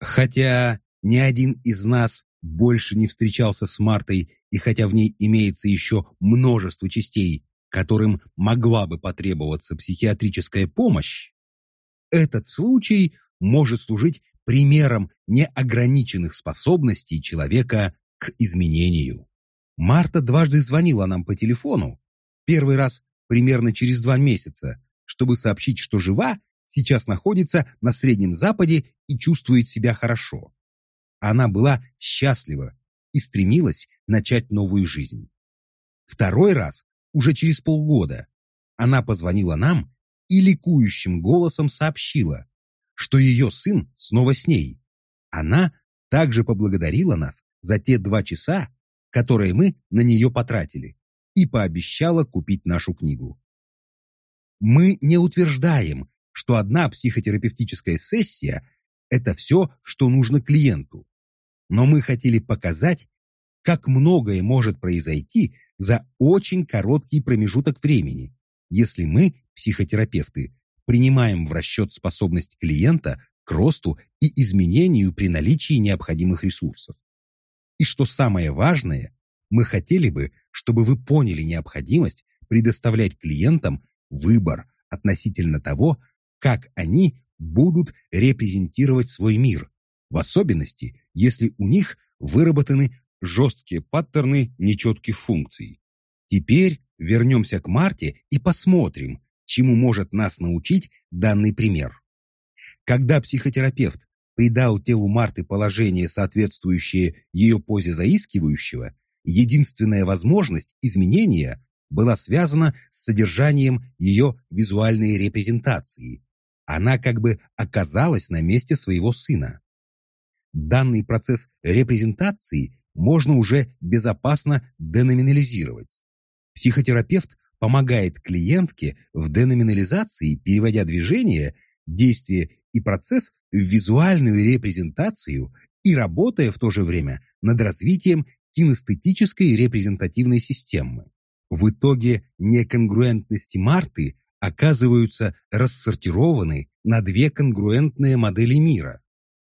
Хотя ни один из нас больше не встречался с Мартой, и хотя в ней имеется еще множество частей, которым могла бы потребоваться психиатрическая помощь, этот случай может служить примером неограниченных способностей человека к изменению. Марта дважды звонила нам по телефону, первый раз примерно через два месяца, чтобы сообщить, что жива, сейчас находится на Среднем Западе и чувствует себя хорошо. Она была счастлива и стремилась начать новую жизнь. Второй раз, уже через полгода, она позвонила нам и ликующим голосом сообщила, что ее сын снова с ней. Она также поблагодарила нас за те два часа, которые мы на нее потратили, и пообещала купить нашу книгу. Мы не утверждаем, что одна психотерапевтическая сессия – это все, что нужно клиенту. Но мы хотели показать, как многое может произойти за очень короткий промежуток времени, если мы, психотерапевты, принимаем в расчет способность клиента к росту и изменению при наличии необходимых ресурсов. И что самое важное, мы хотели бы, чтобы вы поняли необходимость предоставлять клиентам выбор относительно того, как они будут репрезентировать свой мир, в особенности, если у них выработаны жесткие паттерны нечетких функций. Теперь вернемся к Марте и посмотрим, чему может нас научить данный пример. Когда психотерапевт придал телу Марты положение, соответствующее ее позе заискивающего, единственная возможность изменения была связана с содержанием ее визуальной репрезентации. Она как бы оказалась на месте своего сына. Данный процесс репрезентации можно уже безопасно деноминализировать. Психотерапевт помогает клиентке в деноминализации, переводя движение, действие и процесс в визуальную репрезентацию и работая в то же время над развитием кинестетической репрезентативной системы. В итоге неконгруентности Марты оказываются рассортированы на две конгруентные модели мира.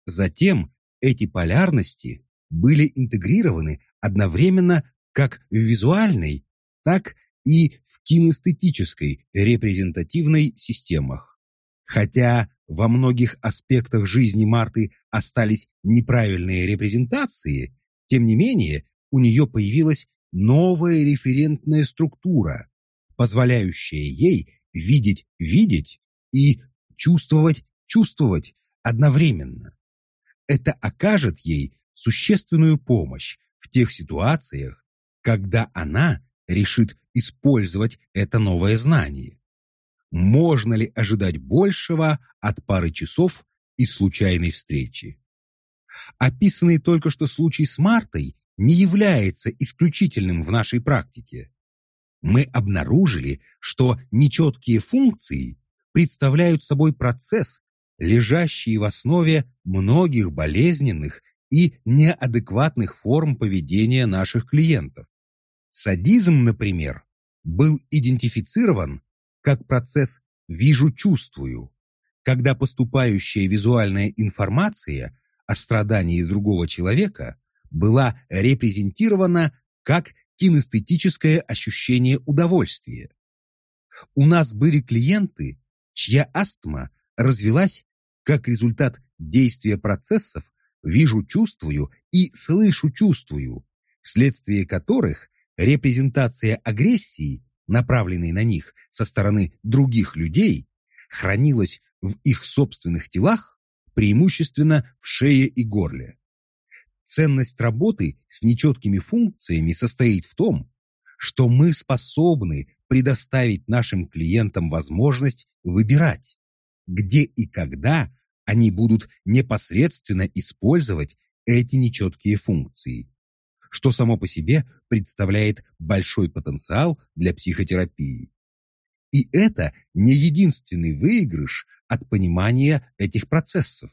Затем эти полярности были интегрированы одновременно как в визуальной, так и в кинестетической репрезентативной системах. Хотя во многих аспектах жизни Марты остались неправильные репрезентации, тем не менее у нее появилась новая референтная структура, позволяющая ей видеть видеть и чувствовать чувствовать одновременно. Это окажет ей существенную помощь в тех ситуациях, когда она решит использовать это новое знание. Можно ли ожидать большего от пары часов и случайной встречи? Описанный только что случай с Мартой не является исключительным в нашей практике. Мы обнаружили, что нечеткие функции представляют собой процесс, лежащий в основе многих болезненных и неадекватных форм поведения наших клиентов. Садизм, например, был идентифицирован как процесс «вижу-чувствую», когда поступающая визуальная информация о страдании другого человека была репрезентирована как кинестетическое ощущение удовольствия. У нас были клиенты, чья астма развилась как результат действия процессов «вижу-чувствую» и «слышу-чувствую», вследствие которых Репрезентация агрессии, направленной на них со стороны других людей, хранилась в их собственных телах, преимущественно в шее и горле. Ценность работы с нечеткими функциями состоит в том, что мы способны предоставить нашим клиентам возможность выбирать, где и когда они будут непосредственно использовать эти нечеткие функции что само по себе представляет большой потенциал для психотерапии. И это не единственный выигрыш от понимания этих процессов.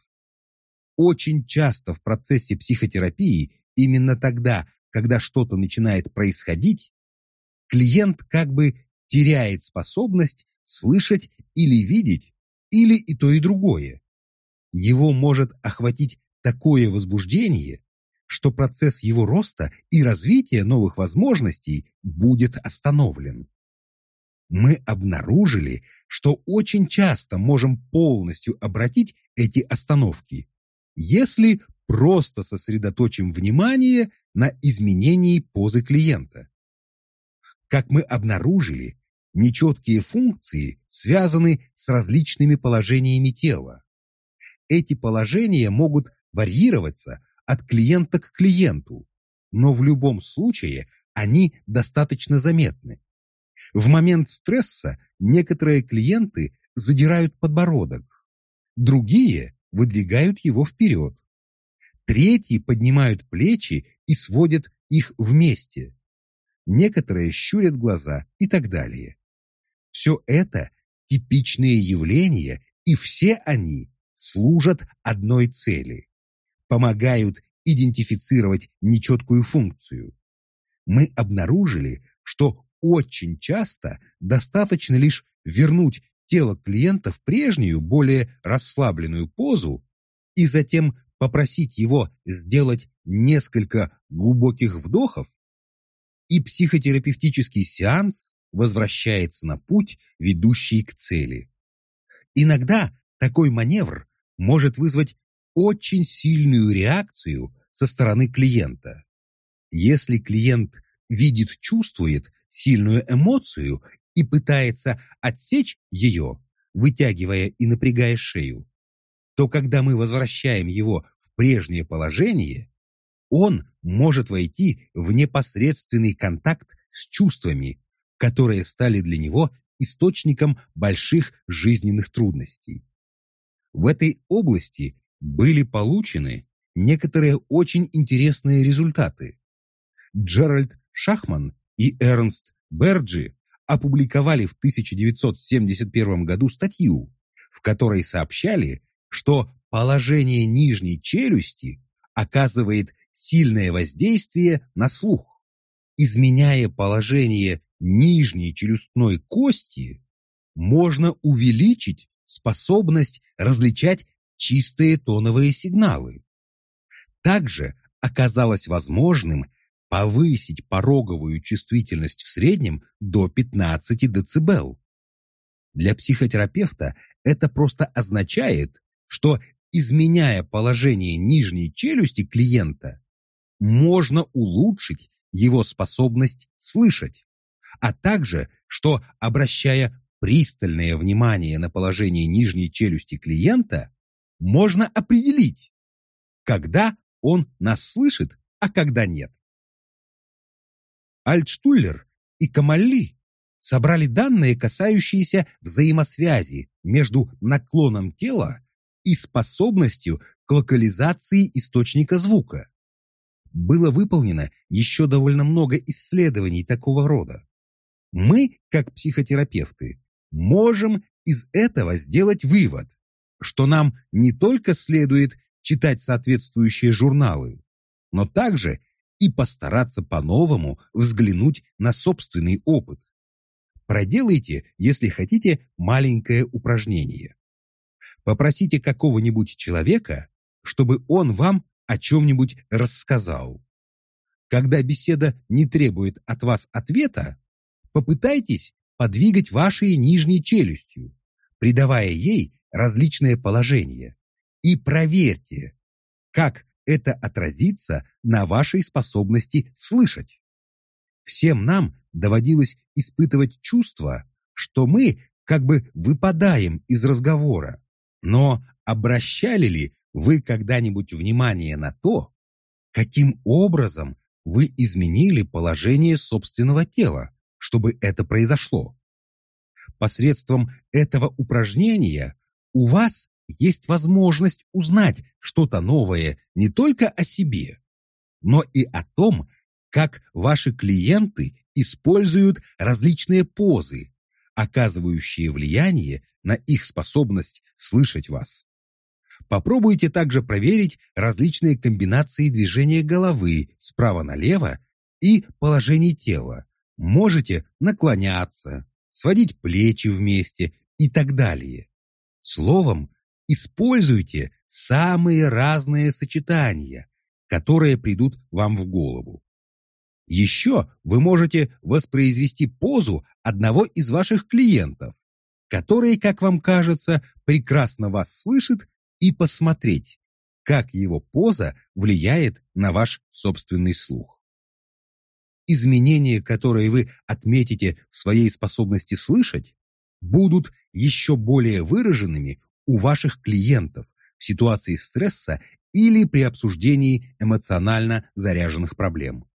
Очень часто в процессе психотерапии, именно тогда, когда что-то начинает происходить, клиент как бы теряет способность слышать или видеть, или и то, и другое. Его может охватить такое возбуждение, что процесс его роста и развития новых возможностей будет остановлен. Мы обнаружили, что очень часто можем полностью обратить эти остановки, если просто сосредоточим внимание на изменении позы клиента. Как мы обнаружили, нечеткие функции связаны с различными положениями тела. Эти положения могут варьироваться от клиента к клиенту, но в любом случае они достаточно заметны. В момент стресса некоторые клиенты задирают подбородок, другие выдвигают его вперед, третьи поднимают плечи и сводят их вместе, некоторые щурят глаза и так далее. Все это типичные явления, и все они служат одной цели – помогают идентифицировать нечеткую функцию. Мы обнаружили, что очень часто достаточно лишь вернуть тело клиента в прежнюю, более расслабленную позу и затем попросить его сделать несколько глубоких вдохов, и психотерапевтический сеанс возвращается на путь, ведущий к цели. Иногда такой маневр может вызвать очень сильную реакцию со стороны клиента. Если клиент видит, чувствует сильную эмоцию и пытается отсечь ее, вытягивая и напрягая шею, то когда мы возвращаем его в прежнее положение, он может войти в непосредственный контакт с чувствами, которые стали для него источником больших жизненных трудностей. В этой области были получены некоторые очень интересные результаты. Джеральд Шахман и Эрнст Берджи опубликовали в 1971 году статью, в которой сообщали, что положение нижней челюсти оказывает сильное воздействие на слух. Изменяя положение нижней челюстной кости, можно увеличить способность различать чистые тоновые сигналы. Также оказалось возможным повысить пороговую чувствительность в среднем до 15 дБ. Для психотерапевта это просто означает, что, изменяя положение нижней челюсти клиента, можно улучшить его способность слышать, а также, что, обращая пристальное внимание на положение нижней челюсти клиента, можно определить, когда он нас слышит, а когда нет. Альтштуллер и Камалли собрали данные, касающиеся взаимосвязи между наклоном тела и способностью к локализации источника звука. Было выполнено еще довольно много исследований такого рода. Мы, как психотерапевты, можем из этого сделать вывод, что нам не только следует читать соответствующие журналы, но также и постараться по-новому взглянуть на собственный опыт. Проделайте, если хотите, маленькое упражнение. Попросите какого-нибудь человека, чтобы он вам о чем-нибудь рассказал. Когда беседа не требует от вас ответа, попытайтесь подвигать вашей нижней челюстью, придавая ей различные положения, и проверьте, как это отразится на вашей способности слышать. Всем нам доводилось испытывать чувство, что мы как бы выпадаем из разговора. Но обращали ли вы когда-нибудь внимание на то, каким образом вы изменили положение собственного тела, чтобы это произошло? Посредством этого упражнения у вас есть возможность узнать что-то новое не только о себе, но и о том, как ваши клиенты используют различные позы, оказывающие влияние на их способность слышать вас. Попробуйте также проверить различные комбинации движения головы справа налево и положений тела. Можете наклоняться, сводить плечи вместе и так далее. Словом, используйте самые разные сочетания, которые придут вам в голову. Еще вы можете воспроизвести позу одного из ваших клиентов, который, как вам кажется, прекрасно вас слышит, и посмотреть, как его поза влияет на ваш собственный слух. Изменения, которые вы отметите в своей способности слышать, будут еще более выраженными у ваших клиентов в ситуации стресса или при обсуждении эмоционально заряженных проблем.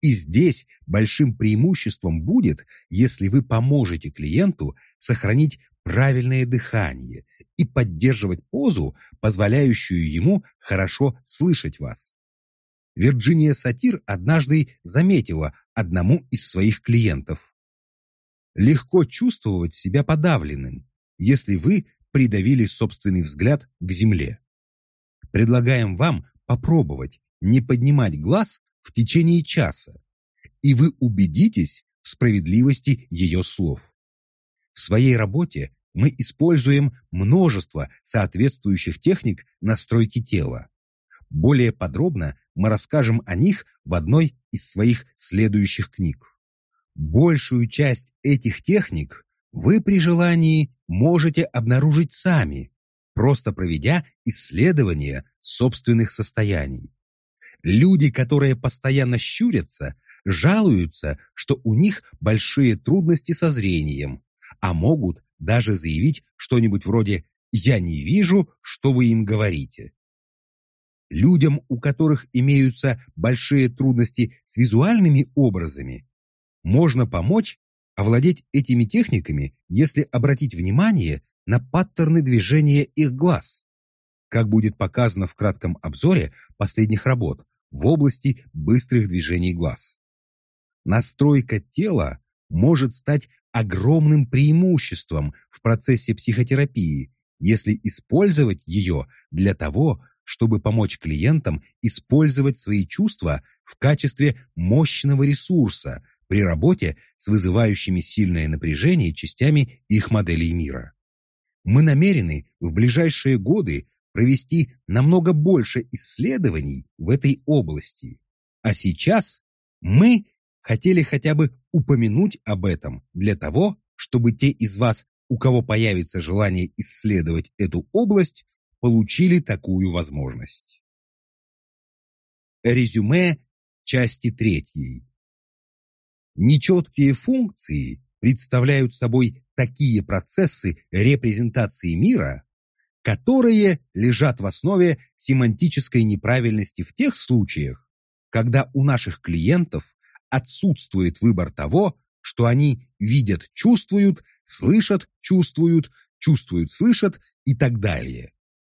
И здесь большим преимуществом будет, если вы поможете клиенту сохранить правильное дыхание и поддерживать позу, позволяющую ему хорошо слышать вас. Вирджиния Сатир однажды заметила одному из своих клиентов. Легко чувствовать себя подавленным, если вы придавили собственный взгляд к земле. Предлагаем вам попробовать не поднимать глаз в течение часа, и вы убедитесь в справедливости ее слов. В своей работе мы используем множество соответствующих техник настройки тела. Более подробно мы расскажем о них в одной из своих следующих книг. Большую часть этих техник вы при желании можете обнаружить сами, просто проведя исследование собственных состояний. Люди, которые постоянно щурятся, жалуются, что у них большие трудности со зрением, а могут даже заявить что-нибудь вроде «я не вижу, что вы им говорите». Людям, у которых имеются большие трудности с визуальными образами, можно помочь овладеть этими техниками, если обратить внимание на паттерны движения их глаз, как будет показано в кратком обзоре последних работ в области быстрых движений глаз. Настройка тела может стать огромным преимуществом в процессе психотерапии, если использовать ее для того, чтобы помочь клиентам использовать свои чувства в качестве мощного ресурса при работе с вызывающими сильное напряжение частями их моделей мира. Мы намерены в ближайшие годы провести намного больше исследований в этой области. А сейчас мы хотели хотя бы упомянуть об этом для того, чтобы те из вас, у кого появится желание исследовать эту область, получили такую возможность. Резюме части третьей. Нечеткие функции представляют собой такие процессы репрезентации мира, которые лежат в основе семантической неправильности в тех случаях, когда у наших клиентов отсутствует выбор того, что они видят, чувствуют, слышат, чувствуют, чувствуют, слышат и так далее.